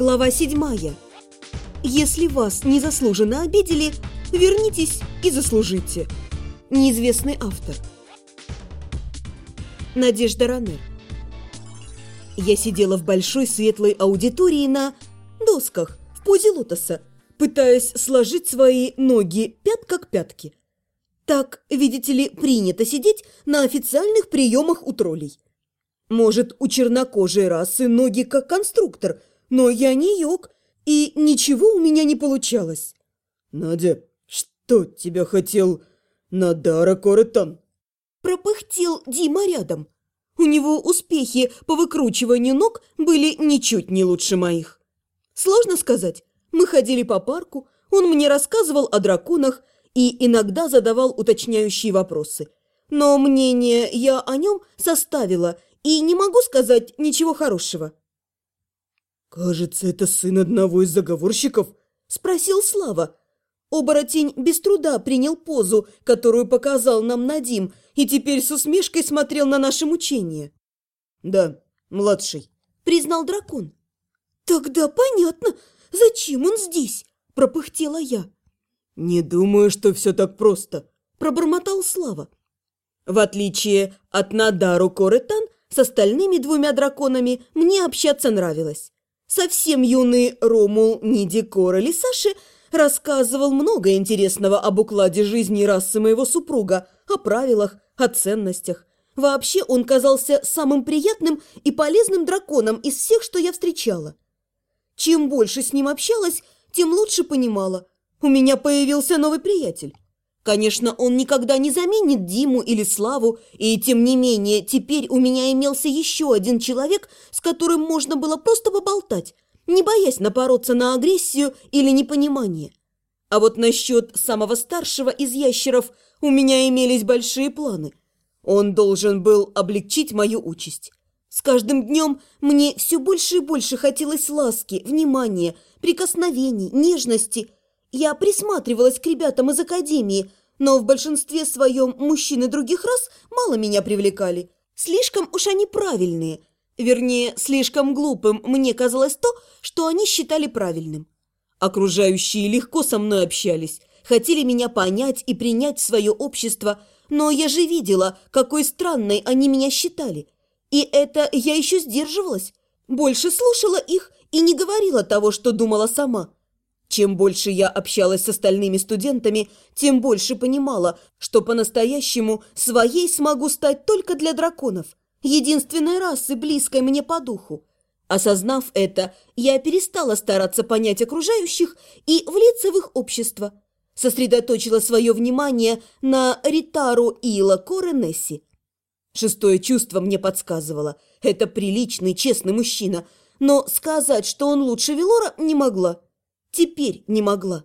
Глава 7. Если вас незаслуженно обидели, вернитесь и заслужите. Неизвестный автор. Надежда Ранер. Я сидела в большой светлой аудитории на досках в позе лотоса, пытаясь сложить свои ноги пятка к пятке. Так, видите ли, принято сидеть на официальных приемах у троллей. Может, у чернокожей расы ноги как конструктор, но я не йог, и ничего у меня не получалось. «Надя, что тебя хотел Надара Коретан?» Пропыхтел Дима рядом. У него успехи по выкручиванию ног были ничуть не лучше моих. Сложно сказать. Мы ходили по парку, он мне рассказывал о драконах и иногда задавал уточняющие вопросы. Но мнение я о нем составила – и не могу сказать ничего хорошего». «Кажется, это сын одного из заговорщиков?» – спросил Слава. Оборотень без труда принял позу, которую показал нам Надим, и теперь с усмешкой смотрел на наше мучение. «Да, младший», – признал дракон. «Тогда понятно, зачем он здесь?» – пропыхтела я. «Не думаю, что все так просто», – пробормотал Слава. В отличие от Надару Коретан, с остальными двумя драконами мне общаться нравилось. Совсем юный Ромул Ниди Короли Саши рассказывал много интересного об укладе жизни расы моего супруга, о правилах, о ценностях. Вообще он казался самым приятным и полезным драконом из всех, что я встречала. Чем больше с ним общалась, тем лучше понимала. У меня появился новый приятель. Конечно, он никогда не заменит Диму или Славу, и тем не менее теперь у меня имелся еще один человек, с которым можно было просто поболтать, не боясь напороться на агрессию или непонимание. А вот насчет самого старшего из ящеров у меня имелись большие планы. Он должен был облегчить мою участь. С каждым днем мне все больше и больше хотелось ласки, внимания, прикосновений, нежности – я присматривалась к ребятам из академии, но в большинстве своем мужчины других рас мало меня привлекали. Слишком уж они правильные. Вернее, слишком глупым мне казалось то, что они считали правильным. Окружающие легко со мной общались, хотели меня понять и принять в свое общество, но я же видела, какой странной они меня считали. И это я еще сдерживалась. Больше слушала их и не говорила того, что думала сама. Чем больше я общалась с остальными студентами, тем больше понимала, что по-настоящему своей смогу стать только для драконов, единственной расы, близкой мне по духу. Осознав это, я перестала стараться понять окружающих и влиться в их общество. Сосредоточила свое внимание на Ритару Ила Коренесси. Шестое чувство мне подсказывало. Это приличный, честный мужчина, но сказать, что он лучше Велора, не могла. Теперь не могла.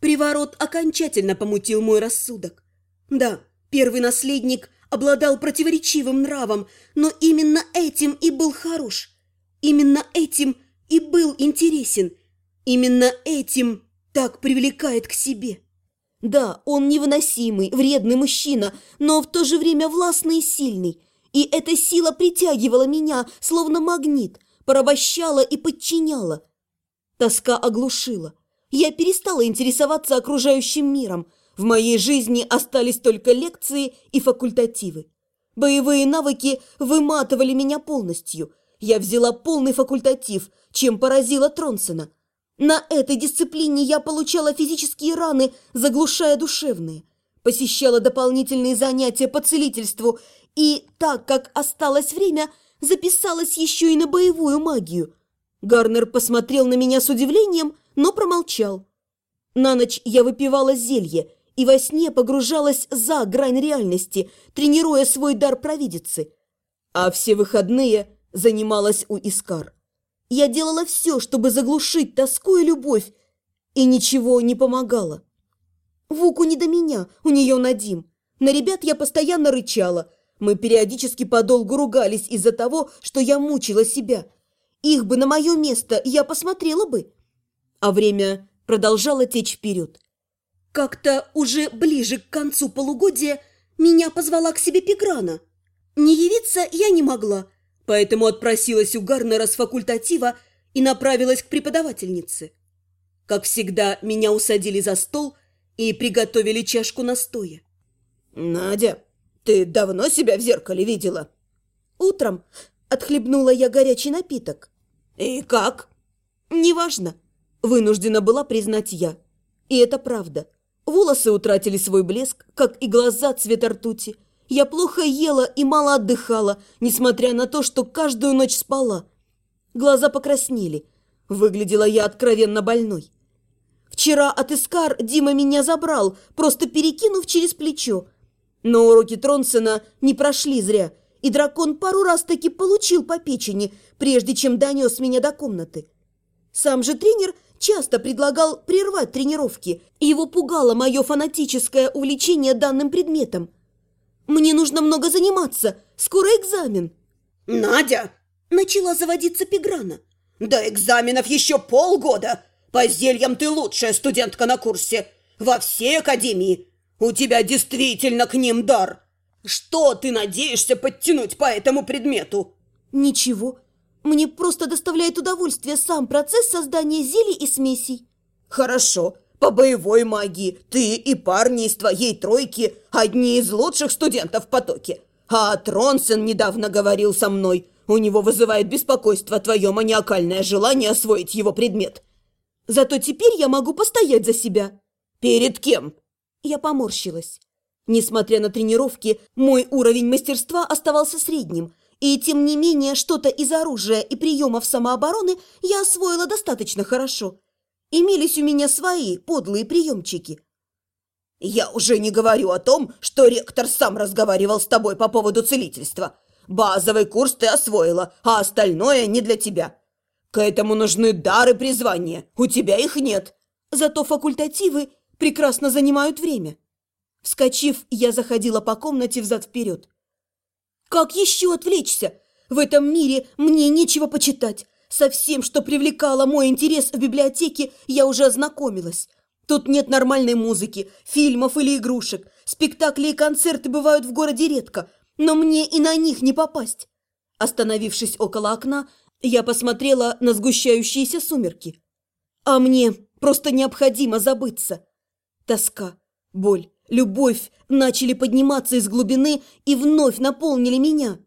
Приворот окончательно помутил мой рассудок. Да, первый наследник обладал противоречивым нравом, но именно этим и был хорош. Именно этим и был интересен. Именно этим так привлекает к себе. Да, он невыносимый, вредный мужчина, но в то же время властный и сильный. И эта сила притягивала меня, словно магнит, порабощала и подчиняла – Тоска оглушила. Я перестала интересоваться окружающим миром. В моей жизни остались только лекции и факультативы. Боевые навыки выматывали меня полностью. Я взяла полный факультатив, чем поразила Тронсона. На этой дисциплине я получала физические раны, заглушая душевные. Посещала дополнительные занятия по целительству и, так как осталось время, записалась еще и на боевую магию – Гарнер посмотрел на меня с удивлением, но промолчал. На ночь я выпивала зелье и во сне погружалась за грань реальности, тренируя свой дар провидицы. А все выходные занималась у Искар. Я делала все, чтобы заглушить тоску и любовь, и ничего не помогало. Вуку не до меня, у нее Надим. На ребят я постоянно рычала. Мы периодически подолгу ругались из-за того, что я мучила себя – их бы на мое место я посмотрела бы. А время продолжало течь вперед. Как-то уже ближе к концу полугодия меня позвала к себе Пеграна. Не явиться я не могла, поэтому отпросилась у Гарнера с факультатива и направилась к преподавательнице. Как всегда, меня усадили за стол и приготовили чашку настоя. «Надя, ты давно себя в зеркале видела?» Утром отхлебнула я горячий напиток. «И как?» «Неважно», – вынуждена была признать я. И это правда. Волосы утратили свой блеск, как и глаза цвета ртути. Я плохо ела и мало отдыхала, несмотря на то, что каждую ночь спала. Глаза покраснели. Выглядела я откровенно больной. Вчера от Искар Дима меня забрал, просто перекинув через плечо. Но уроки Тронсона не прошли зря, и дракон пару раз таки получил по печени, прежде чем донес меня до комнаты. Сам же тренер часто предлагал прервать тренировки, и его пугало мое фанатическое увлечение данным предметом. «Мне нужно много заниматься, скоро экзамен». «Надя!» – начала заводиться Пиграна. «До экзаменов еще полгода! По зельям ты лучшая студентка на курсе! Во всей академии! У тебя действительно к ним дар! Что ты надеешься подтянуть по этому предмету?» «Ничего. Мне просто доставляет удовольствие сам процесс создания зелий и смесей». «Хорошо. По боевой магии ты и парни из твоей тройки одни из лучших студентов в потоке. А Тронсен недавно говорил со мной. У него вызывает беспокойство твое маниакальное желание освоить его предмет. Зато теперь я могу постоять за себя». «Перед кем?» Я поморщилась. Несмотря на тренировки, мой уровень мастерства оставался средним, и тем не менее что-то из оружия и приемов самообороны я освоила достаточно хорошо. Имелись у меня свои подлые приемчики. «Я уже не говорю о том, что ректор сам разговаривал с тобой по поводу целительства. Базовый курс ты освоила, а остальное не для тебя. К этому нужны дары призвания, у тебя их нет. Зато факультативы прекрасно занимают время». Вскочив, я заходила по комнате взад-вперед. Как еще отвлечься? В этом мире мне нечего почитать. Со всем, что привлекало мой интерес в библиотеке, я уже ознакомилась. Тут нет нормальной музыки, фильмов или игрушек. Спектакли и концерты бывают в городе редко, но мне и на них не попасть. Остановившись около окна, я посмотрела на сгущающиеся сумерки. А мне просто необходимо забыться. Тоска, боль, любовь начали подниматься из глубины и вновь наполнили меня.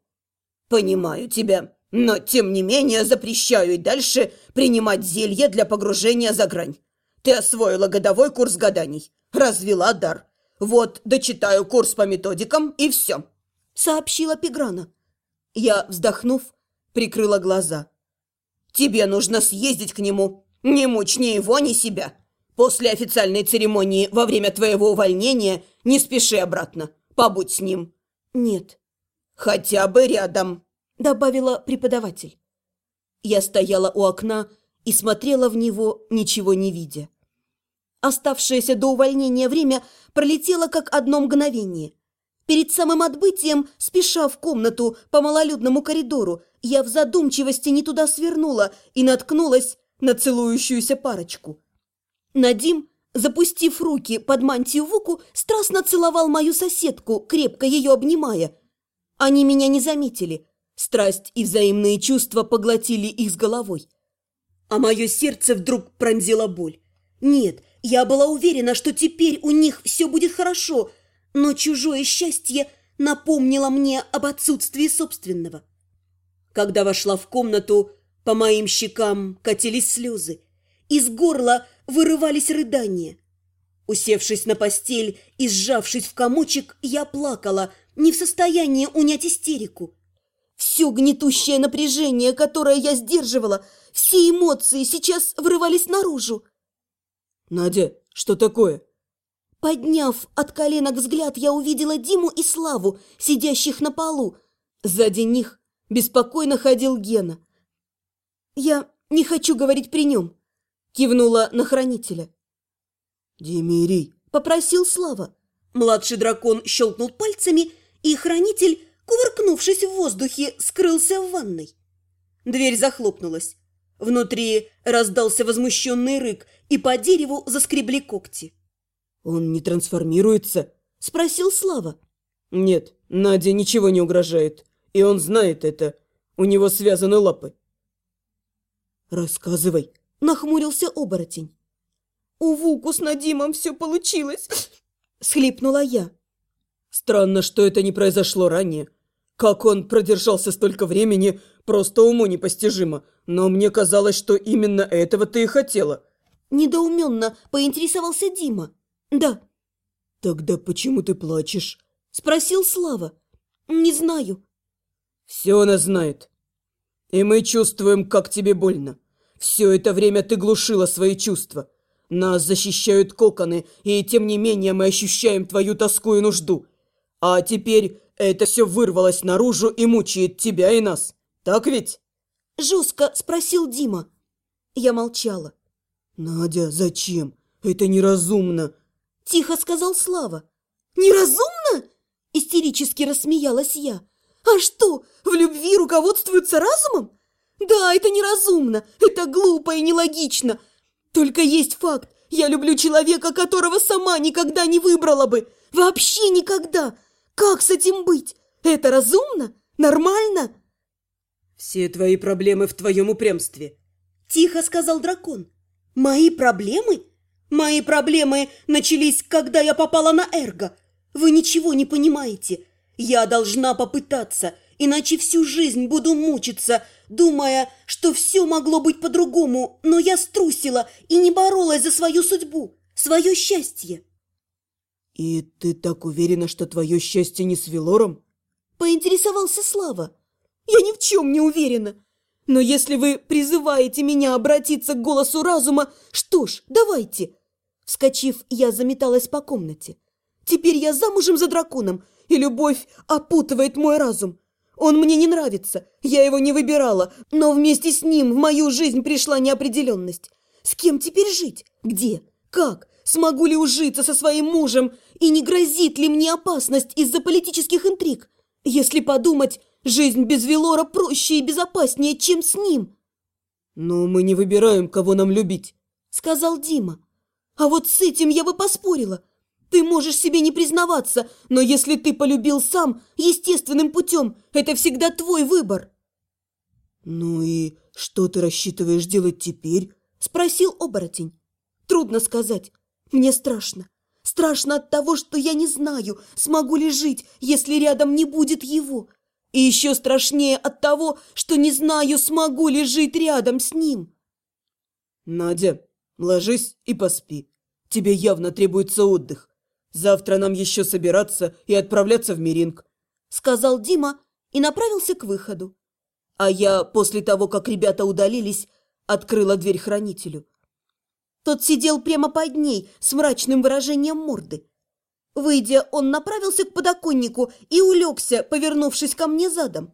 «Понимаю тебя, но тем не менее запрещаю и дальше принимать зелье для погружения за грань. Ты освоила годовой курс гаданий, развела дар. Вот, дочитаю курс по методикам и все», — сообщила Пиграна. Я, вздохнув, прикрыла глаза. «Тебе нужно съездить к нему. Не мучь ни его, ни себя. После официальной церемонии во время твоего увольнения не спеши обратно. Побудь с ним». «Нет». «Хотя бы рядом», – добавила преподаватель. Я стояла у окна и смотрела в него, ничего не видя. Оставшееся до увольнения время пролетело как одно мгновение. Перед самым отбытием, спеша в комнату по малолюдному коридору, я в задумчивости не туда свернула и наткнулась на целующуюся парочку – Надим, запустив руки под мантию Вуку, страстно целовал мою соседку, крепко ее обнимая. Они меня не заметили. Страсть и взаимные чувства поглотили их с головой. А мое сердце вдруг пронзила боль. Нет, я была уверена, что теперь у них все будет хорошо, но чужое счастье напомнило мне об отсутствии собственного. Когда вошла в комнату, по моим щекам катились слезы. Из горла вырывались рыдания. Усевшись на постель и сжавшись в комочек, я плакала, не в состоянии унять истерику. Все гнетущее напряжение, которое я сдерживала, все эмоции сейчас вырывались наружу. «Надя, что такое?» Подняв от коленок взгляд, я увидела Диму и Славу, сидящих на полу. Сзади них беспокойно ходил Гена. «Я не хочу говорить при нем», кивнула на хранителя. «Демирий!» – попросил Слава. Младший дракон щелкнул пальцами, и хранитель, кувыркнувшись в воздухе, скрылся в ванной. Дверь захлопнулась. Внутри раздался возмущенный рык, и по дереву заскребли когти. «Он не трансформируется?» – спросил Слава. «Нет, Наде ничего не угрожает, и он знает это. У него связаны лапы». «Рассказывай», – нахмурился оборотень. «У Вуку с Надимом все получилось», – схлипнула я. «Странно, что это не произошло ранее. Как он продержался столько времени, просто уму непостижимо. Но мне казалось, что именно этого ты и хотела». Недоуменно поинтересовался Дима. «Да». «Тогда почему ты плачешь?» – спросил Слава. «Не знаю». «Все она знает. И мы чувствуем, как тебе больно. Все это время ты глушила свои чувства. Нас защищают коконы, и тем не менее мы ощущаем твою тоску и нужду. А теперь это все вырвалось наружу и мучает тебя и нас. Так ведь?» Жестко спросил Дима. Я молчала. «Надя, зачем? Это неразумно!» Тихо сказал Слава. «Неразумно?» Истерически рассмеялась я. «А что, в любви руководствуются разумом? Да, это неразумно, это глупо и нелогично. Только есть факт. Я люблю человека, которого сама никогда не выбрала бы. Вообще никогда. Как с этим быть? Это разумно? Нормально?» «Все твои проблемы в твоем упрямстве», – тихо сказал дракон. «Мои проблемы? Мои проблемы начались, когда я попала на Эрго. Вы ничего не понимаете. Я должна попытаться, иначе всю жизнь буду мучиться, думая, что все могло быть по-другому, но я струсила и не боролась за свою судьбу, свое счастье». «И ты так уверена, что твое счастье не с Велором?» – поинтересовался Слава. Я ни в чем не уверена. Но если вы призываете меня обратиться к голосу разума, что ж, давайте. Вскочив, я заметалась по комнате. Теперь я замужем за драконом, и любовь опутывает мой разум. Он мне не нравится, я его не выбирала, но вместе с ним в мою жизнь пришла неопределенность. С кем теперь жить? Где? Как? Смогу ли ужиться со своим мужем? И не грозит ли мне опасность из-за политических интриг? Если подумать, Жизнь без Велора проще и безопаснее, чем с ним. Но мы не выбираем, кого нам любить, сказал Дима. А вот с этим я бы поспорила. Ты можешь себе не признаваться, но если ты полюбил сам, естественным путем, это всегда твой выбор. Ну и что ты рассчитываешь делать теперь? Спросил оборотень. Трудно сказать. Мне страшно. Страшно от того, что я не знаю, смогу ли жить, если рядом не будет его. И еще страшнее от того, что не знаю, смогу ли жить рядом с ним. Надя, ложись и поспи. Тебе явно требуется отдых. Завтра нам еще собираться и отправляться в Миринг. Сказал Дима и направился к выходу. А я, после того, как ребята удалились, открыла дверь хранителю. Тот сидел прямо под ней с мрачным выражением морды. Выйдя, он направился к подоконнику и улегся, повернувшись ко мне задом.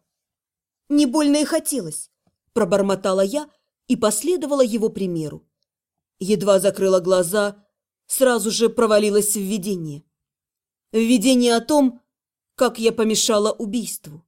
«Не больно и хотелось», – пробормотала я и последовала его примеру. Едва закрыла глаза, сразу же провалилась в видение. Видение о том, как я помешала убийству.